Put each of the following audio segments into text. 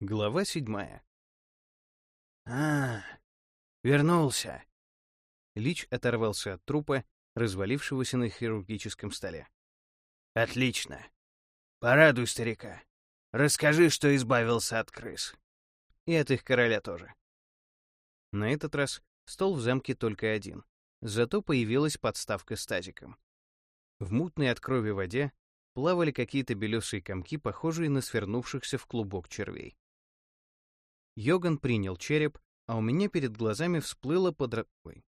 Глава седьмая. «А, вернулся!» Лич оторвался от трупа, развалившегося на хирургическом столе. «Отлично! Порадуй старика. Расскажи, что избавился от крыс. И от их короля тоже». На этот раз стол в замке только один, зато появилась подставка с тазиком. В мутной от крови воде плавали какие-то белесые комки, похожие на свернувшихся в клубок червей. Йоган принял череп, а у меня перед глазами всплыло подра... Ой.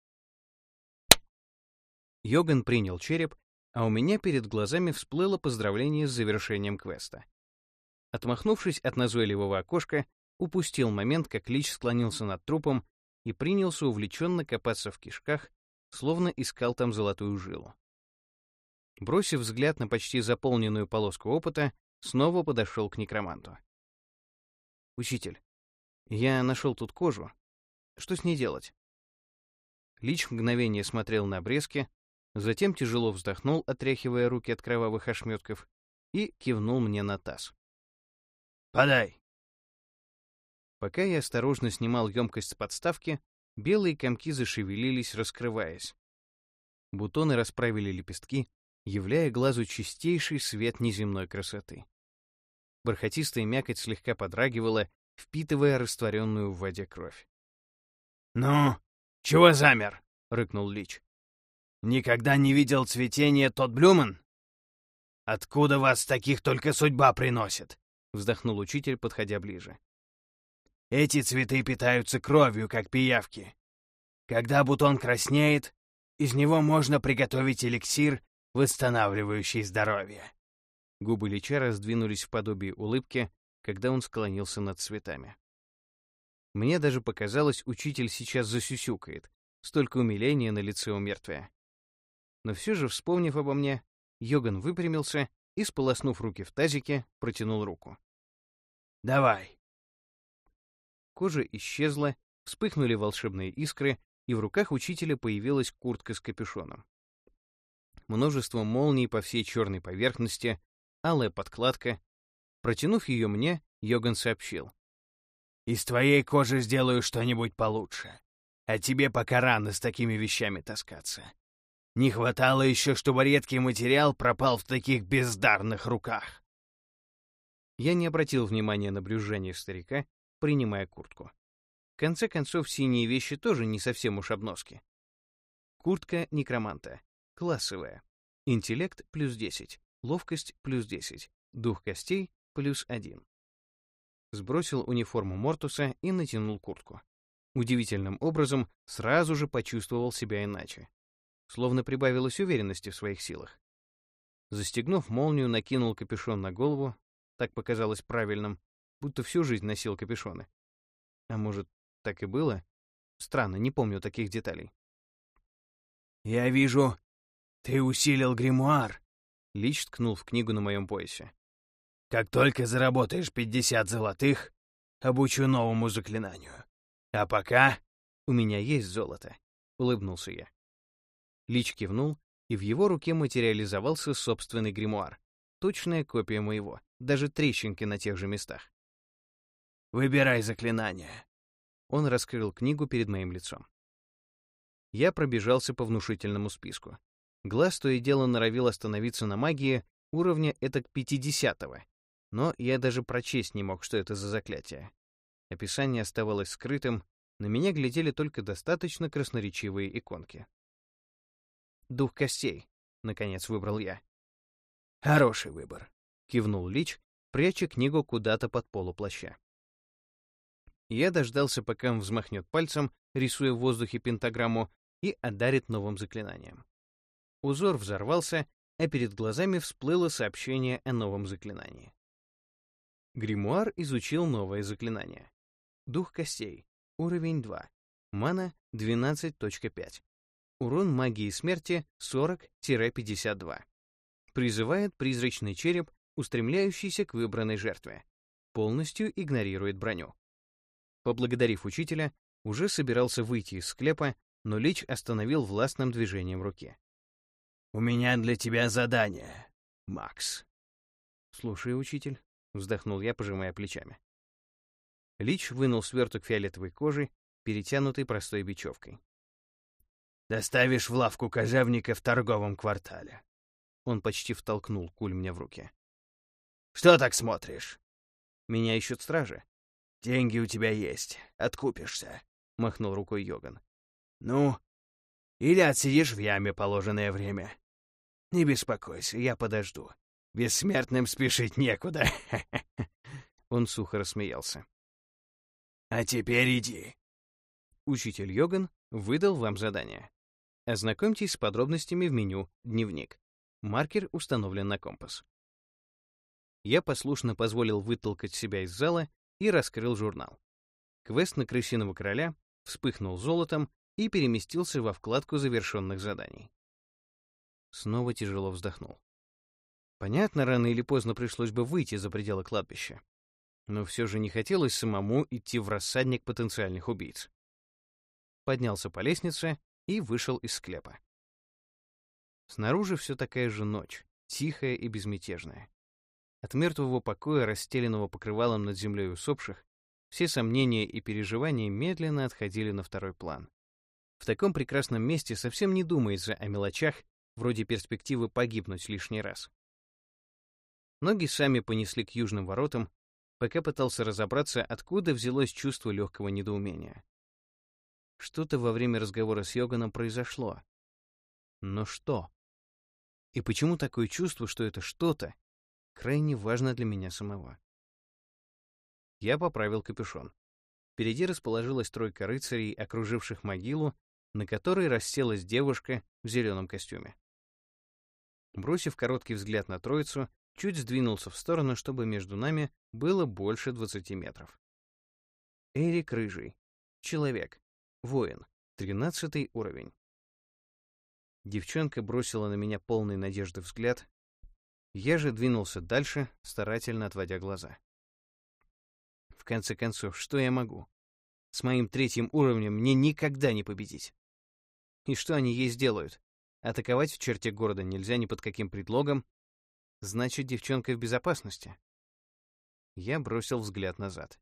Йоган принял череп, а у меня перед глазами всплыло поздравление с завершением квеста. Отмахнувшись от назойливого окошка, упустил момент, как Лич склонился над трупом и принялся увлеченно копаться в кишках, словно искал там золотую жилу. Бросив взгляд на почти заполненную полоску опыта, снова подошел к некроманту. «Учитель, я нашел тут кожу. Что с ней делать? Лич мгновение смотрел на обрезки, затем тяжело вздохнул, отряхивая руки от кровавых ошметков, и кивнул мне на таз. «Подай!» Пока я осторожно снимал емкость с подставки, белые комки зашевелились, раскрываясь. Бутоны расправили лепестки, являя глазу чистейший свет неземной красоты. Бархатистая мякоть слегка подрагивала, впитывая растворенную в воде кровь. «Ну, чего замер?» — рыкнул Лич. «Никогда не видел цветения тот Блюман?» «Откуда вас таких только судьба приносит?» — вздохнул учитель, подходя ближе. «Эти цветы питаются кровью, как пиявки. Когда бутон краснеет, из него можно приготовить эликсир, восстанавливающий здоровье». Губы Лича раздвинулись в подобии улыбки, когда он склонился над цветами. Мне даже показалось, учитель сейчас засюсюкает, столько умиления на лице у мертвия. Но все же, вспомнив обо мне, Йоган выпрямился и, сполоснув руки в тазике, протянул руку. «Давай!» Кожа исчезла, вспыхнули волшебные искры, и в руках учителя появилась куртка с капюшоном. Множество молний по всей черной поверхности, алая подкладка, Протянув ее мне, Йоган сообщил. «Из твоей кожи сделаю что-нибудь получше. А тебе пока рано с такими вещами таскаться. Не хватало еще, чтобы редкий материал пропал в таких бездарных руках». Я не обратил внимания на брюзжание старика, принимая куртку. В конце концов, синие вещи тоже не совсем уж обноски. Куртка некроманта. Классовая. Интеллект плюс 10. Ловкость плюс 10. Дух костей плюс один. Сбросил униформу Мортуса и натянул куртку. Удивительным образом сразу же почувствовал себя иначе. Словно прибавилось уверенности в своих силах. Застегнув молнию, накинул капюшон на голову, так показалось правильным, будто всю жизнь носил капюшоны. А может, так и было? Странно, не помню таких деталей. «Я вижу, ты усилил гримуар», — Лич ткнул в книгу на моем поясе. Как только заработаешь 50 золотых, обучу новому заклинанию. А пока у меня есть золото, улыбнулся я. Лич кивнул, и в его руке материализовался собственный гримуар. Точная копия моего, даже трещинки на тех же местах. Выбирай заклинание. Он раскрыл книгу перед моим лицом. Я пробежался по внушительному списку. Глаз то и дело норовил остановиться на магии уровня этак пятидесятого, но я даже прочесть не мог, что это за заклятие. Описание оставалось скрытым, на меня глядели только достаточно красноречивые иконки. «Дух костей», — наконец выбрал я. «Хороший выбор», — кивнул Лич, пряча книгу куда-то под полу плаща. Я дождался, пока он взмахнет пальцем, рисуя в воздухе пентаграмму, и одарит новым заклинанием. Узор взорвался, а перед глазами всплыло сообщение о новом заклинании. Гримуар изучил новое заклинание. Дух костей. Уровень 2. Мана 12.5. Урон магии смерти 40-52. Призывает призрачный череп, устремляющийся к выбранной жертве. Полностью игнорирует броню. Поблагодарив учителя, уже собирался выйти из склепа, но Лич остановил властным движением руки. «У меня для тебя задание, Макс». «Слушай, учитель». — вздохнул я, пожимая плечами. Лич вынул сверток фиолетовой кожи, перетянутый простой бечевкой. «Доставишь в лавку кожевника в торговом квартале». Он почти втолкнул куль мне в руки. «Что так смотришь?» «Меня ищут стражи». «Деньги у тебя есть. Откупишься», — махнул рукой Йоган. «Ну, или отсидишь в яме положенное время. Не беспокойся, я подожду. Бессмертным спешить некуда». Он сухо рассмеялся. «А теперь иди». Учитель Йоган выдал вам задание. Ознакомьтесь с подробностями в меню «Дневник». Маркер установлен на компас. Я послушно позволил вытолкать себя из зала и раскрыл журнал. Квест на крысиного короля вспыхнул золотом и переместился во вкладку завершенных заданий. Снова тяжело вздохнул. Понятно, рано или поздно пришлось бы выйти за пределы кладбища но все же не хотелось самому идти в рассадник потенциальных убийц. Поднялся по лестнице и вышел из склепа. Снаружи все такая же ночь, тихая и безмятежная. От мертвого покоя, расстеленного покрывалом над землей усопших, все сомнения и переживания медленно отходили на второй план. В таком прекрасном месте совсем не думается о мелочах, вроде перспективы погибнуть лишний раз. Ноги сами понесли к южным воротам, пока пытался разобраться, откуда взялось чувство легкого недоумения. Что-то во время разговора с Йоганом произошло. Но что? И почему такое чувство, что это что-то, крайне важно для меня самого? Я поправил капюшон. Впереди расположилась тройка рыцарей, окруживших могилу, на которой расселась девушка в зеленом костюме. Бросив короткий взгляд на троицу, чуть сдвинулся в сторону, чтобы между нами было больше 20 метров. Эрик Рыжий. Человек. Воин. Тринадцатый уровень. Девчонка бросила на меня полный надежды взгляд. Я же двинулся дальше, старательно отводя глаза. В конце концов, что я могу? С моим третьим уровнем мне никогда не победить. И что они ей сделают? Атаковать в черте города нельзя ни под каким предлогом, Значит, девчонка в безопасности. Я бросил взгляд назад.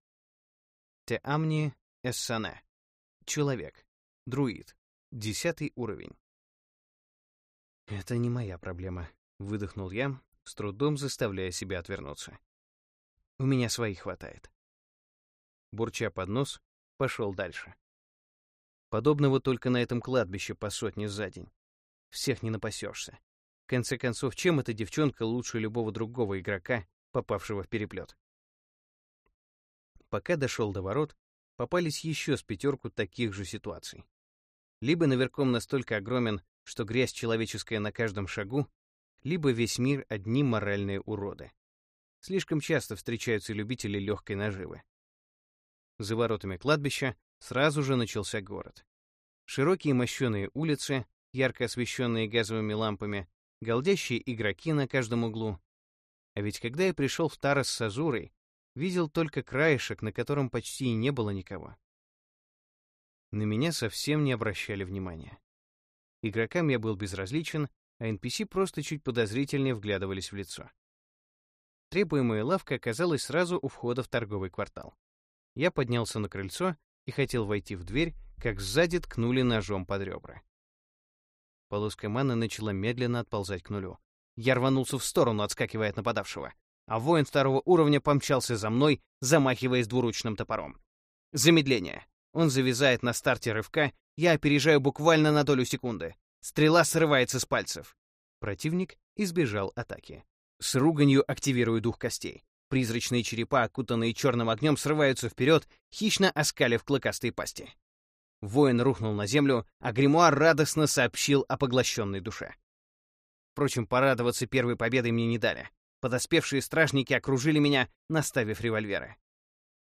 Те Амни Эссане. Человек. Друид. Десятый уровень. Это не моя проблема, выдохнул я, с трудом заставляя себя отвернуться. У меня своих хватает. Бурча под нос, пошел дальше. Подобного только на этом кладбище по сотне за день. Всех не напасешься конце концов, чем эта девчонка лучше любого другого игрока, попавшего в переплет? Пока дошел до ворот, попались еще с пятерку таких же ситуаций. Либо наверхом настолько огромен, что грязь человеческая на каждом шагу, либо весь мир одни моральные уроды. Слишком часто встречаются любители легкой наживы. За воротами кладбища сразу же начался город. Широкие мощеные улицы, ярко освещенные газовыми лампами, галдящие игроки на каждом углу. А ведь когда я пришел в Тарас с Азурой, видел только краешек, на котором почти и не было никого. На меня совсем не обращали внимания. Игрокам я был безразличен, а NPC просто чуть подозрительнее вглядывались в лицо. Требуемая лавка оказалась сразу у входа в торговый квартал. Я поднялся на крыльцо и хотел войти в дверь, как сзади ткнули ножом под ребра. Полоска маны начала медленно отползать к нулю. Я рванулся в сторону, отскакивая от нападавшего. А воин второго уровня помчался за мной, замахиваясь двуручным топором. Замедление. Он завязает на старте рывка, я опережаю буквально на долю секунды. Стрела срывается с пальцев. Противник избежал атаки. С руганью активирую дух костей. Призрачные черепа, окутанные черным огнем, срываются вперед, хищно оскалив клыкастые пасти. Воин рухнул на землю, а гримуар радостно сообщил о поглощенной душе. Впрочем, порадоваться первой победой мне не дали. Подоспевшие стражники окружили меня, наставив револьверы.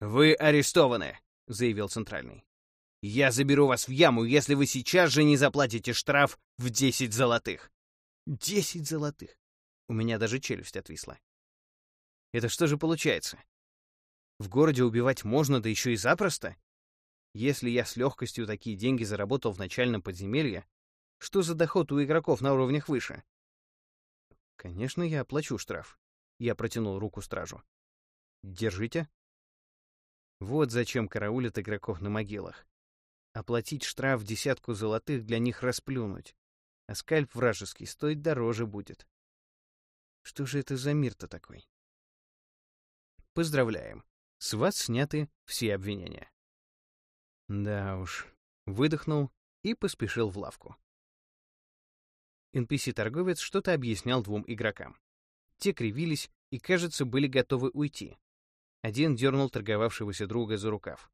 «Вы арестованы», — заявил Центральный. «Я заберу вас в яму, если вы сейчас же не заплатите штраф в десять золотых». «Десять золотых!» У меня даже челюсть отвисла. «Это что же получается? В городе убивать можно, да еще и запросто? Если я с легкостью такие деньги заработал в начальном подземелье, что за доход у игроков на уровнях выше? Конечно, я оплачу штраф. Я протянул руку стражу. Держите. Вот зачем караулят игроков на могилах. Оплатить штраф десятку золотых для них расплюнуть. А скальп вражеский стоить дороже будет. Что же это за мир-то такой? Поздравляем. С вас сняты все обвинения. Да уж. Выдохнул и поспешил в лавку. NPC-торговец что-то объяснял двум игрокам. Те кривились и, кажется, были готовы уйти. Один дернул торговавшегося друга за рукав.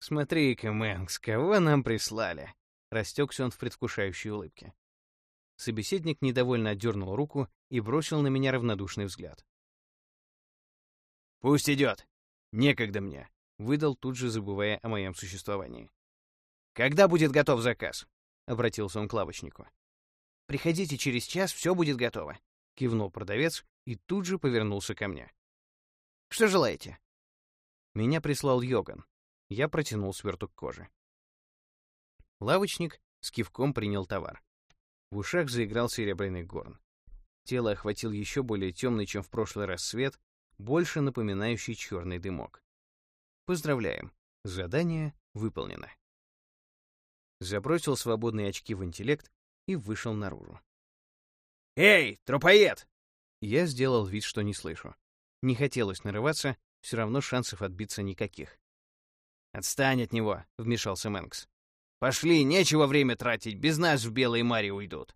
«Смотри-ка, Мэнкс, кого нам прислали?» Растекся он в предвкушающей улыбке. Собеседник недовольно отдернул руку и бросил на меня равнодушный взгляд. «Пусть идет. Некогда мне», — выдал тут же, забывая о моем существовании. «Когда будет готов заказ?» — обратился он к лавочнику. «Приходите через час, все будет готово», — кивнул продавец и тут же повернулся ко мне. «Что желаете?» Меня прислал Йоган. Я протянул сверток кожи. Лавочник с кивком принял товар. В ушах заиграл серебряный горн. Тело охватил еще более темный, чем в прошлый раз свет, больше напоминающий черный дымок. Поздравляем, задание выполнено. Забросил свободные очки в интеллект и вышел наружу. «Эй, трупоед!» Я сделал вид, что не слышу. Не хотелось нарываться, все равно шансов отбиться никаких. «Отстань от него», — вмешался Мэнкс. «Пошли, нечего время тратить, без нас в Белой Маре уйдут».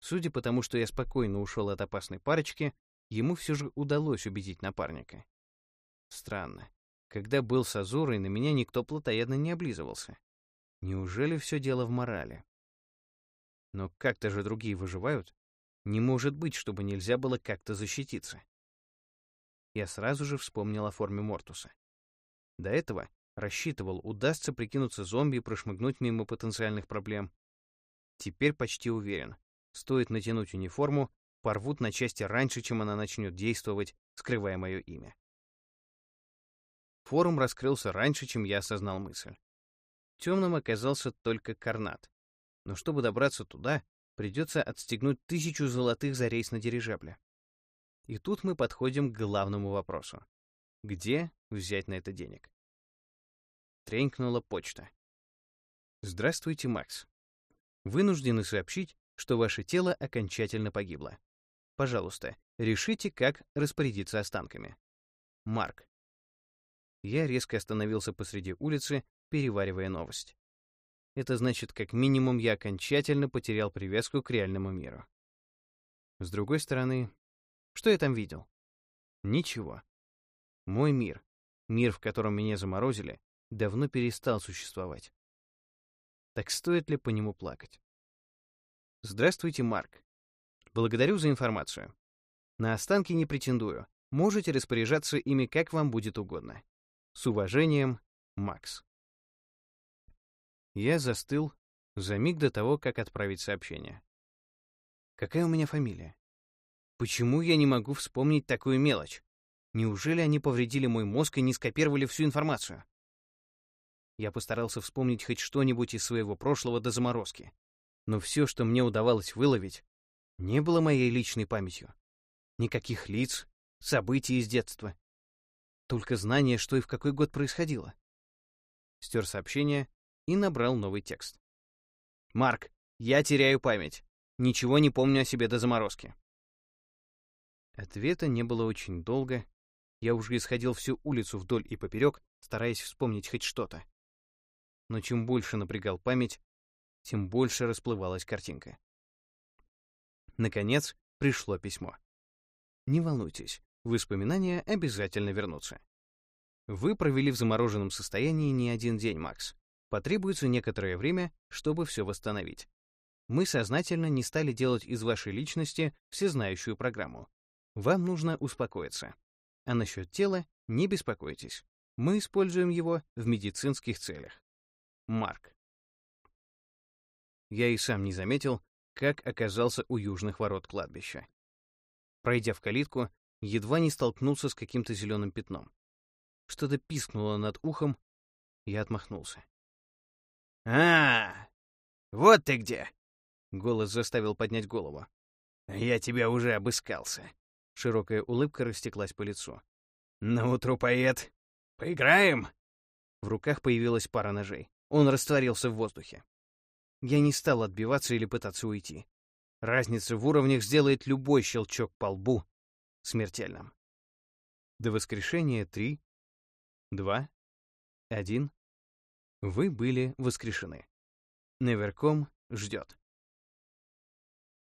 Судя по тому, что я спокойно ушел от опасной парочки, ему все же удалось убедить напарника. Странно. Когда был с Азурой, на меня никто плотоядно не облизывался. Неужели все дело в морали? Но как-то же другие выживают. Не может быть, чтобы нельзя было как-то защититься. Я сразу же вспомнил о форме Мортуса. До этого рассчитывал, удастся прикинуться зомби и прошмыгнуть мимо потенциальных проблем. Теперь почти уверен. Стоит натянуть униформу, порвут на части раньше, чем она начнет действовать, скрывая мое имя. Форум раскрылся раньше, чем я осознал мысль. Темным оказался только Карнат. Но чтобы добраться туда, придется отстегнуть тысячу золотых за рейс на дирижабле. И тут мы подходим к главному вопросу. Где взять на это денег? Тренькнула почта. Здравствуйте, Макс. Вынуждены сообщить, что ваше тело окончательно погибло. Пожалуйста, решите, как распорядиться останками. Марк. Я резко остановился посреди улицы, переваривая новость. Это значит, как минимум, я окончательно потерял привязку к реальному миру. С другой стороны, что я там видел? Ничего. Мой мир, мир, в котором меня заморозили, давно перестал существовать. Так стоит ли по нему плакать? Здравствуйте, Марк. Благодарю за информацию. На останки не претендую. Можете распоряжаться ими как вам будет угодно. С уважением, Макс. Я застыл за миг до того, как отправить сообщение. Какая у меня фамилия? Почему я не могу вспомнить такую мелочь? Неужели они повредили мой мозг и не скопировали всю информацию? Я постарался вспомнить хоть что-нибудь из своего прошлого до заморозки. Но все, что мне удавалось выловить, не было моей личной памятью. Никаких лиц, событий из детства. Только знание, что и в какой год происходило. Стер сообщение и набрал новый текст. «Марк, я теряю память. Ничего не помню о себе до заморозки». Ответа не было очень долго. Я уже исходил всю улицу вдоль и поперек, стараясь вспомнить хоть что-то. Но чем больше напрягал память, тем больше расплывалась картинка. Наконец, пришло письмо. Не волнуйтесь, воспоминания обязательно вернутся. Вы провели в замороженном состоянии не один день, Макс. Потребуется некоторое время, чтобы все восстановить. Мы сознательно не стали делать из вашей личности всезнающую программу. Вам нужно успокоиться. А насчет тела не беспокойтесь. Мы используем его в медицинских целях. Марк. Я и сам не заметил, как оказался у южных ворот кладбища. Пройдя в калитку, едва не столкнулся с каким-то зеленым пятном. Что-то пискнуло над ухом, я отмахнулся. «А, вот ты где!» — голос заставил поднять голову. «Я тебя уже обыскался». Широкая улыбка растеклась по лицу. «Наутро, поэт! Поиграем!» В руках появилась пара ножей. Он растворился в воздухе. Я не стал отбиваться или пытаться уйти. Разница в уровнях сделает любой щелчок по лбу смертельным. До воскрешения 3, 2, 1. Вы были воскрешены. Неверком ждет.